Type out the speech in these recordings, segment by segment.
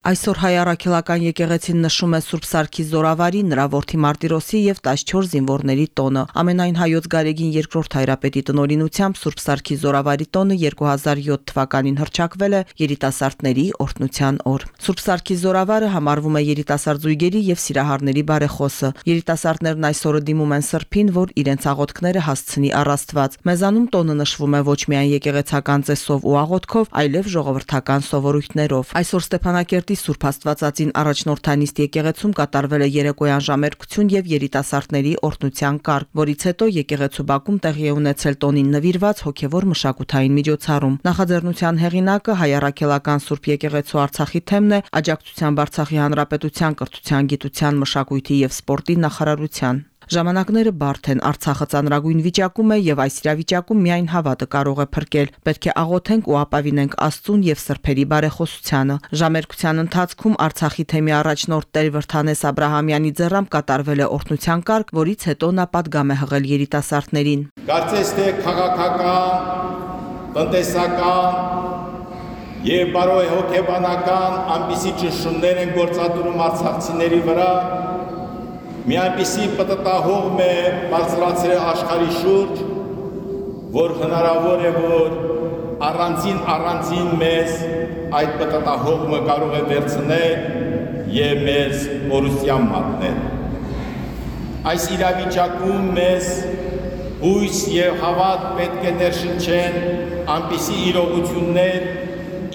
Այսօր հայ առաքելական եկեղեցին նշում է Սուրբ Սարգիս Զորավարի, նրա որդի Մարտիրոսի եւ 14 զինվորների տոնը։ Ամենայն հայոց Գարեգին երկրորդ հայրապետի տնօրինությամբ Սուրբ Սարգիս Զորավարի տոնը 2007 թվականին հրճակվել է երիտասարդների օրհնության օր։ Սուրբ Սարգիս Զորավարը համարվում է երիտասարդ զույգերի եւ սիրահարների բարեխոսը։ Երիտասարդներն այսօրը դիմում են Սրբին, որ իրենց աղոթքները հասցնի առաստված։ Մեզանում տոնը նշվում է ոչ միայն եկեղեցական ծեսով ու աղոթքով, այլև ժողովրդական սովորույթներով։ Այսօր Ստեփանակերտ Շաբաթի Սուրբ Աստվածածին առաջնորդանիստ եկեղեցում կատարվել է երեկոյան ժամերկություն եւ երիտասարդների օրհնության կարգ, որից հետո եկեղեցու բակում տեղի է ունեցել տոնին նվիրված հոգեվոր մշակութային միջոցառում։ Նախաձեռնության հեղինակը հայ առաքելական Սուրբ եկեղեցու Արցախի թեմն է աջակցության Արցախի հանրապետության կրթության, գիտության, մշակույթի եւ սպորտի նախարարության Ժամանակները բարդ են, Արցախը ծանրագույն վիճակում է եւ այս իրավիճակում միայն հավատը կարող է փրկել։ Պետք է աղոթենք ու ապավինենք Աստծուն եւ սրբերի բարեխոսությանը։ Ժամերկության ընթացքում Արցախի թեմի առաջնորդ Տեր Վրթանես Աբ รา համյանի ձեռամբ կատարվել է օրհնության կարգ, որից հետո նա падգամ է հղել երիտասարդներին։ Կարծես թե քաղաքական, տնտեսական, եւ բարոյ հոգեբանական ամբիզի ճշմներ են գործադրում արցախցիների վրա մի այնպիսի պտտահողմ է բարձրացրել աշխարհի շուրջ, որ հնարավոր է որ առանձին առանձին մեզ այդ պտտահողմը կարող է վերցնել եւ մեզ օրուսյան մատնել։ Այս իրավիճակում մեզ հույս եւ հավատ պետք է ներշնչեն այնպիսի իրողություններ,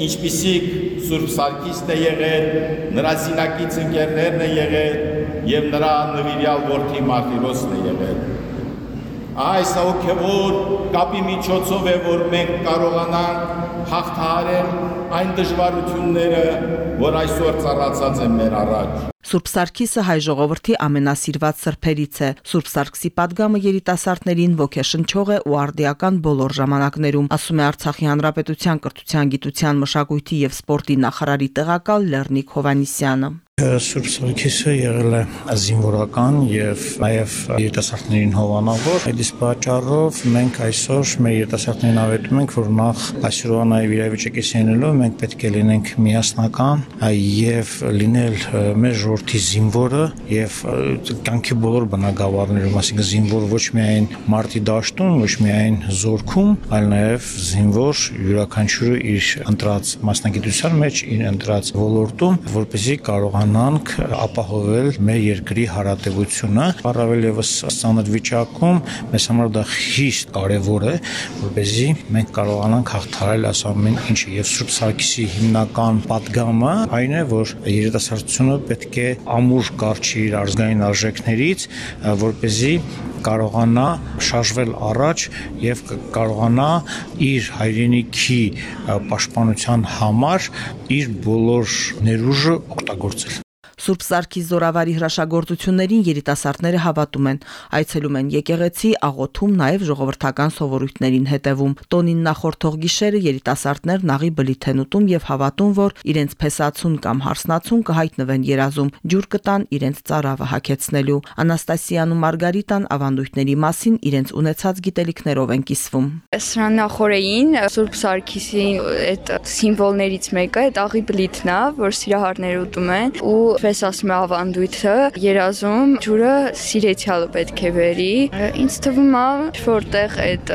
ինչպիսիք Սուրբ Սարգիսն է եղել, նրա զինակից ընկերներն է եղել, եւ նրա նվիրյալ որդի Մարտիրոսն է եղել։ Այս ոգևոր կապի միջոցով է, որ մենք կարողանանք հաղթահարել այն դժվարությունները, որ այսօր ծառացած են մեր առաջ։ Սուրբ Սարգիսը հայ ժողովրդի ամենասիրված սրբերից է։ Սուրբ Սարգսի падգամը երիտասարդներին ոգեշնչող է ու արդիական բոլոր ժամանակներում, ասում է Արցախի հանրապետության կրթության, գիտության, մշակույթի եւ սպորտի նախարարի տեղակալ Լեռնիկ Հովանիսյանը։ Սուրբ Սարգիսը եղել է զինվորական եւ նաեւ երիտասարդներին հովանավոր։ Այդ իսկ պատճառով մենք այսօր մեր երիտասարդներին ավետում ենք, որ նախ այսօրվա նաեւ իրավիճակի սենելով մենք պետք է լինենք միասնական եւ լինել մեր ժողովրդի զինվորը եւ կյանքի բոլոր բնակավարներում, այսինքն զինվոր ոչ միայն մարտի դաշտում, ոչ միայն զորքում, այլ նաեւ զինվոր յուրաքանչյուրը իր ընտրած մասնագիտության մեջ, իր ընտրած ոլորտում, որպեսզի կարողանա կարողանանք ապահովել մեր երկրի հարատեվությունը։ Առավել եւս ստանալ վիճակում մեզ համար դա խիստ կարեւոր է, որպեսզի մենք կարողանանք հաղթարել այս ամեն ինչը։ Եվ Սուրբ Սարգսի հիմնական падգամը այն է, որ երիտասարդությունը պետք է ամուր կարճի իր ազգային արժեքներից, որպեսզի կարողանա շարժվել առաջ եւ կարողանա իր հայրենիքի պաշտպանության համար իր բոլոր ներուժը օգտագործել Սուրբ Սարգիս Զորավարի հրաշագործություններին երիտասարդները հավատում են, այցելում են եկեղեցի, աղոթում, նաև ժողովրդական սովորույթներին հետևում։ Տոնին նախորդող գիշերը երիտասարդներն աղի բլիթ են ուտում եւ հավատում, որ իրենց փեսացուն կամ հարսնացուն կհայտնվեն երազում, ջուր կտան իրենց ծարավը հագեցնելու։ Անաստասիան ու Մարգարիտան ավանդույթների մասին իրենց ունեցած գիտելիքներով են կիսվում։ Սրան նախորեին Սուրբ Սարգիսի այդ սիմվոլներից մեկը այդ աղի բլիթն է, որ սիրահարները ուտում են ու ինչպես ասում է ավանդույթը, երազում ջուրը սիրեցյալը պետք է բերի։ Ինձ թվում է, որտեղ այդ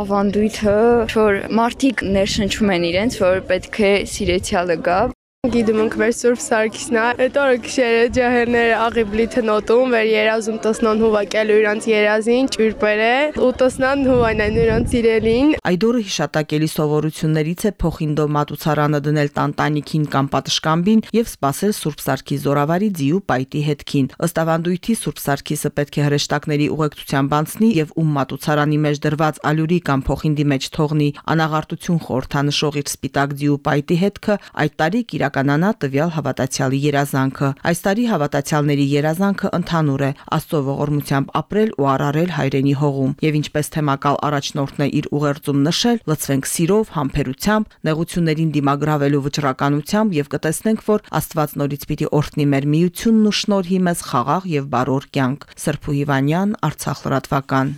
ավանդույթը, որ մարդիկ ներշնչում են իրենց, որ պետք է սիրեցյալը գա, Գիտում ենք վեր Սուրբ Սարգիսն է։ Այդ օրը գիշերը ջահերները աղիբլի տնոտում վեր երազում տեսնան հուվակելու իրանց երազին ճուրպերը ու տեսնան հուվանան իրանց իրելին։ Այդ օրը հիշատակելի սովորություններից է փոխինդո մատուցարանը դնել տանտանիքին կամ պատշգամբին եւ սпасել Սուրբ Սարգիս զորավարի ձիու պայտի հետքին։ Ըստ ավանդույթի Սուրբ Սարգիսը պետք է հրեշտակների ուղեկցությամբ անցնի եւ ում մատուցարանի մեջ դրված ալյուրի կամ փոխինդի մեջ թողնի անաղարտություն խորթանշող իր սպիտակ ձիու պայտի հետքը այդ տարի կիրակ կիրականանա տվյալ հավատացյալի երազանքը։ Այս տարի հավատացյալների երազանքը ընդհանուր է՝ Աստծո ողորմությամբ ապրել ու արարել հայրենի հողում։ Եվ ինչպես թեմակալ առաջնորդն է իր ուղերձում նշել, լցվենք սիրով, համբերությամբ, նեղություններին դիմագրավելու վճռականությամբ եւ կտեսնենք, որ Աստված նորից պիտի օրհնի մեր միությունն ու շնորհի մեզ խաղաղ եւ բարոր կյանք։ Սրփու Հիվանյան, Արցախ լրատվական։